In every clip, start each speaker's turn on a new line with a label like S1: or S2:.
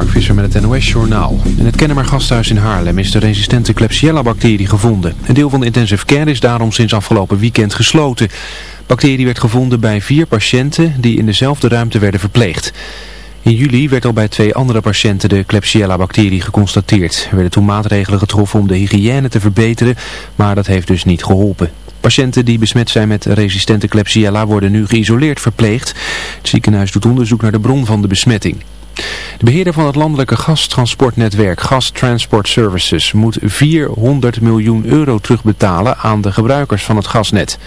S1: Mark Visser met het NOS-journaal. In het Kennemer gasthuis in Haarlem is de resistente Klebsiella-bacterie gevonden. Een deel van de intensive care is daarom sinds afgelopen weekend gesloten. Bacterie werd gevonden bij vier patiënten die in dezelfde ruimte werden verpleegd. In juli werd al bij twee andere patiënten de Klebsiella-bacterie geconstateerd. Er werden toen maatregelen getroffen om de hygiëne te verbeteren, maar dat heeft dus niet geholpen. Patiënten die besmet zijn met resistente Klebsiella worden nu geïsoleerd verpleegd. Het ziekenhuis doet onderzoek naar de bron van de besmetting. De beheerder van het landelijke gastransportnetwerk Gas Transport Services moet 400 miljoen euro terugbetalen aan de gebruikers van het gasnet.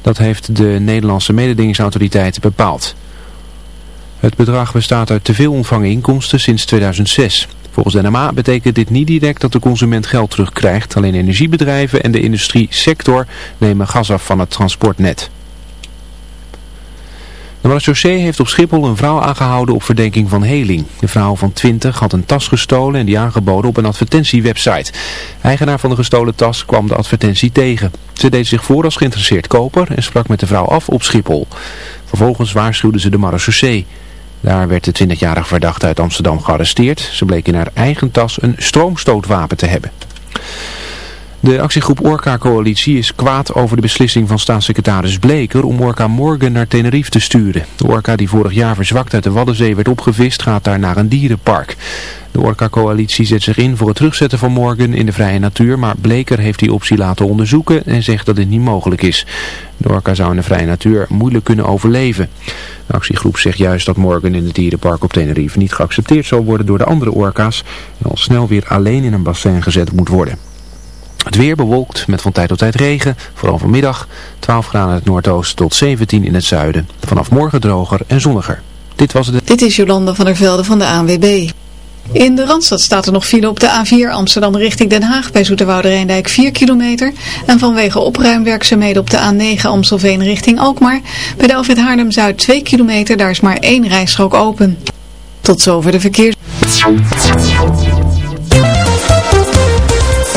S1: Dat heeft de Nederlandse mededingingsautoriteit bepaald. Het bedrag bestaat uit te veel ontvangen inkomsten sinds 2006. Volgens de NMA betekent dit niet direct dat de consument geld terugkrijgt. Alleen energiebedrijven en de industriesector nemen gas af van het transportnet. De marechaussee heeft op Schiphol een vrouw aangehouden op verdenking van heling. De vrouw van 20 had een tas gestolen en die aangeboden op een advertentiewebsite. Eigenaar van de gestolen tas kwam de advertentie tegen. Ze deed zich voor als geïnteresseerd koper en sprak met de vrouw af op Schiphol. Vervolgens waarschuwde ze de marechaussee. Daar werd de 20-jarige verdachte uit Amsterdam gearresteerd. Ze bleek in haar eigen tas een stroomstootwapen te hebben. De actiegroep Orca Coalitie is kwaad over de beslissing van staatssecretaris Bleker om Orca Morgan naar Tenerife te sturen. De Orca die vorig jaar verzwakt uit de Waddenzee werd opgevist gaat daar naar een dierenpark. De Orca Coalitie zet zich in voor het terugzetten van Morgan in de vrije natuur, maar Bleker heeft die optie laten onderzoeken en zegt dat dit niet mogelijk is. De Orca zou in de vrije natuur moeilijk kunnen overleven. De actiegroep zegt juist dat Morgan in het dierenpark op Tenerife niet geaccepteerd zal worden door de andere orka's en al snel weer alleen in een bassin gezet moet worden. Het weer bewolkt met van tijd tot tijd regen, vooral vanmiddag 12 graden in het noordoosten tot 17 in het zuiden. Vanaf morgen droger en zonniger. Dit was het.
S2: Dit is Jolanda van der Velde van de ANWB. In de Randstad staat er nog file op de A4 Amsterdam richting Den Haag bij Zoeterwoude Rijndijk 4 kilometer. En vanwege opruimwerkzaamheden op de A9 Amstelveen richting Alkmaar bij de Alfred Haarlem-Zuid 2 kilometer, daar is maar één rijstrook open. Tot zover de verkeers...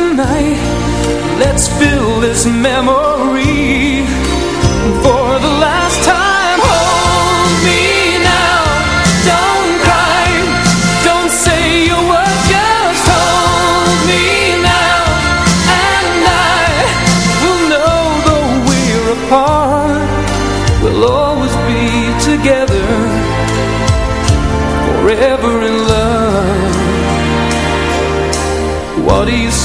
S3: tonight Let's fill this memory For the last.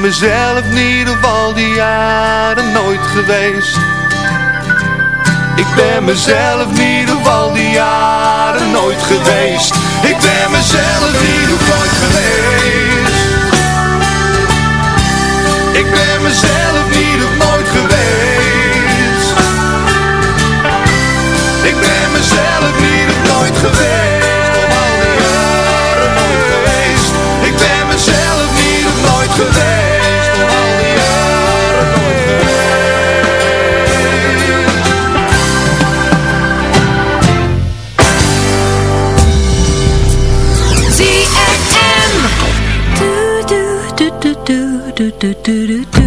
S4: Ben mezelf niet op al die jaren nooit geweest. Ik ben mezelf niet op al die jaren nooit geweest. Ik ben mezelf niet op nooit geweest. Ik ben mezelf niet op nooit geweest. Ik ben mezelf niet op nooit geweest. Op
S5: do do do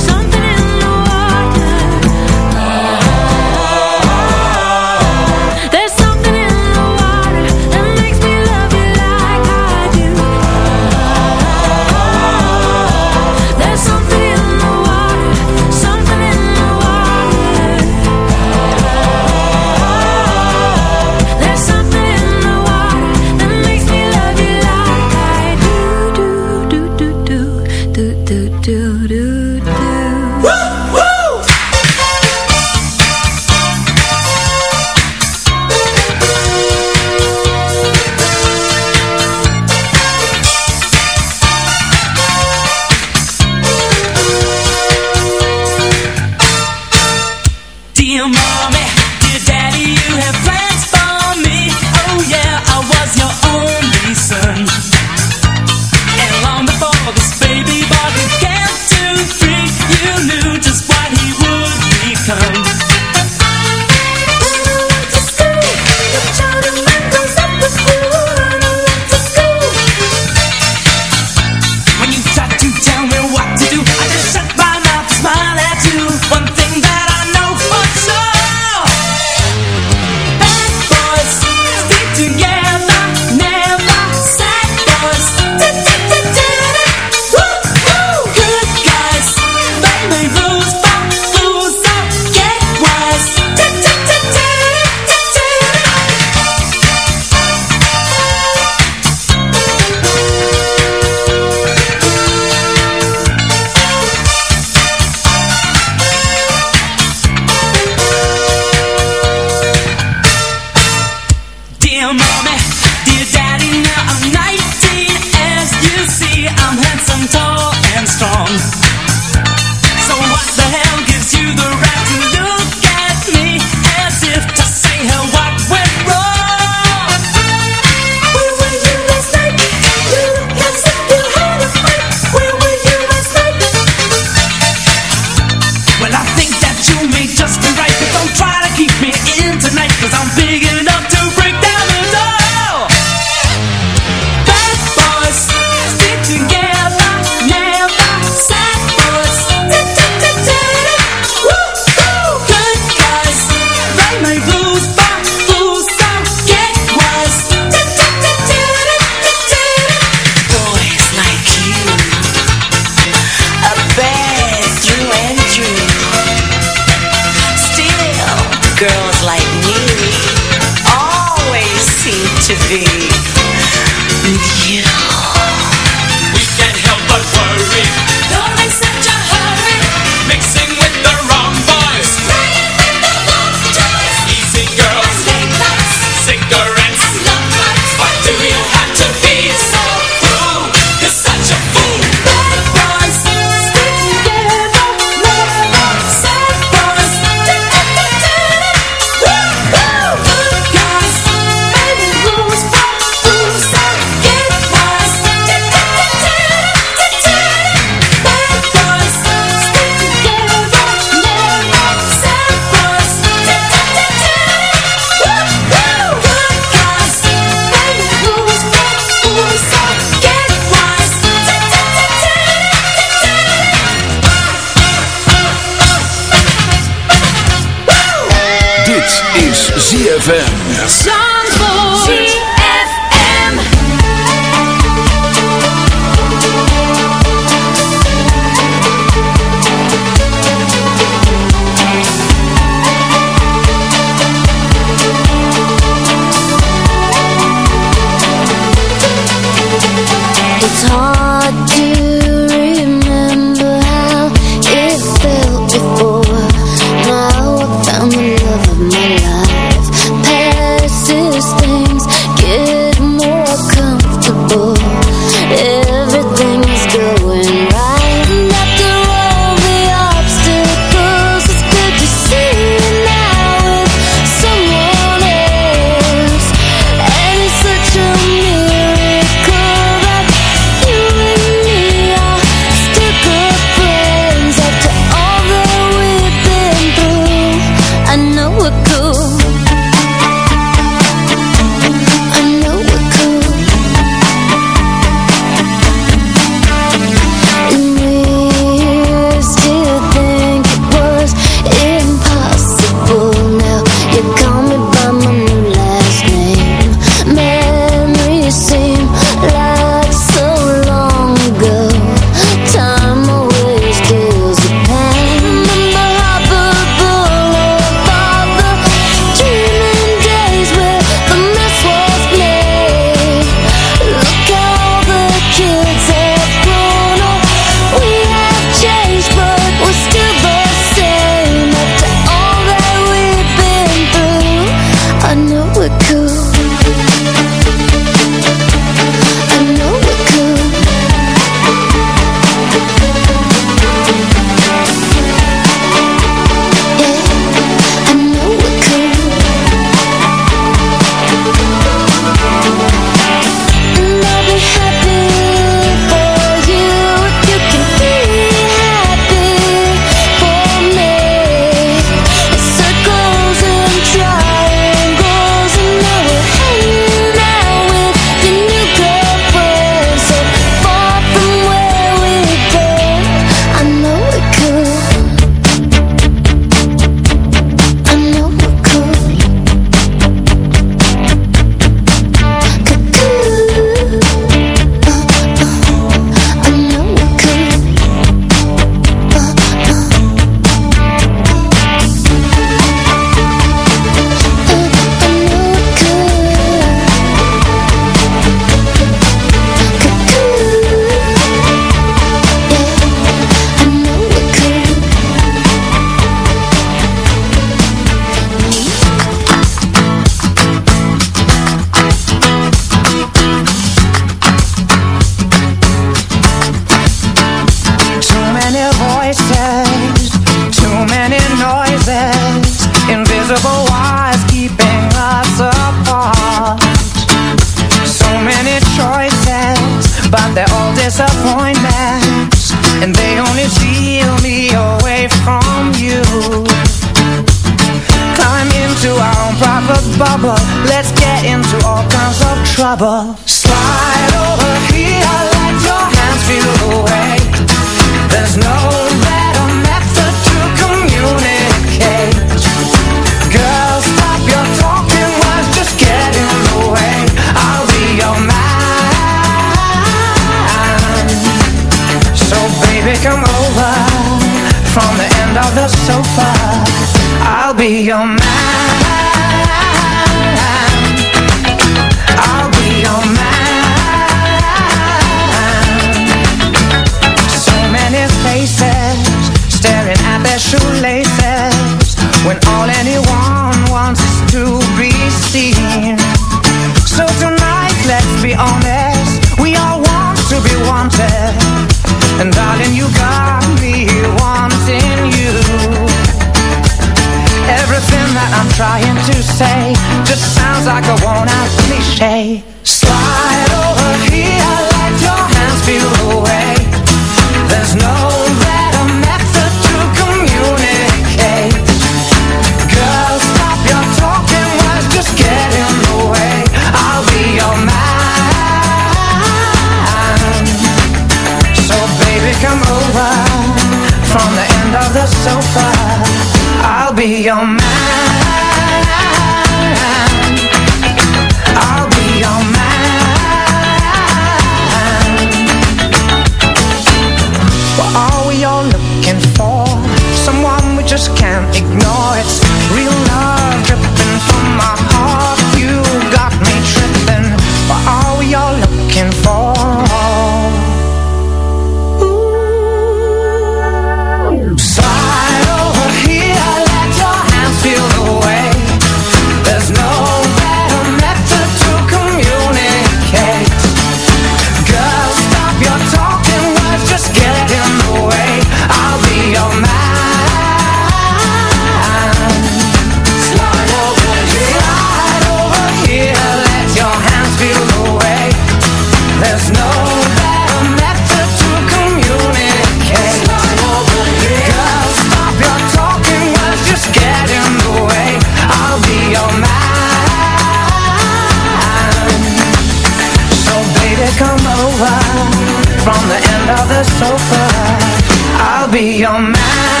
S6: be your
S7: man.